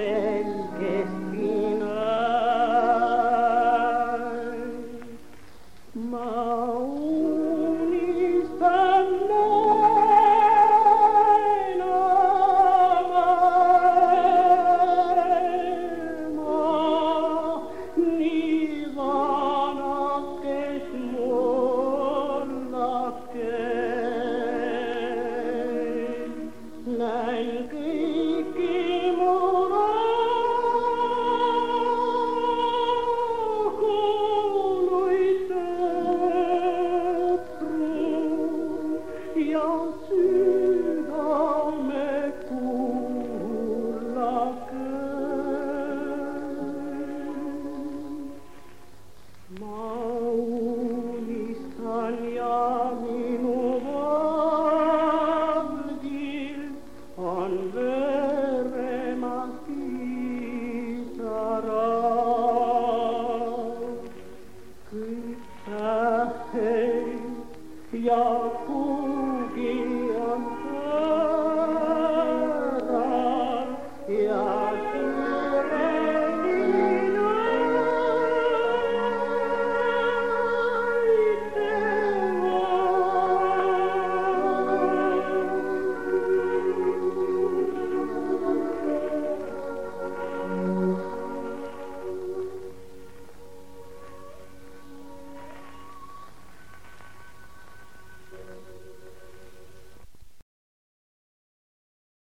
niiden Kukin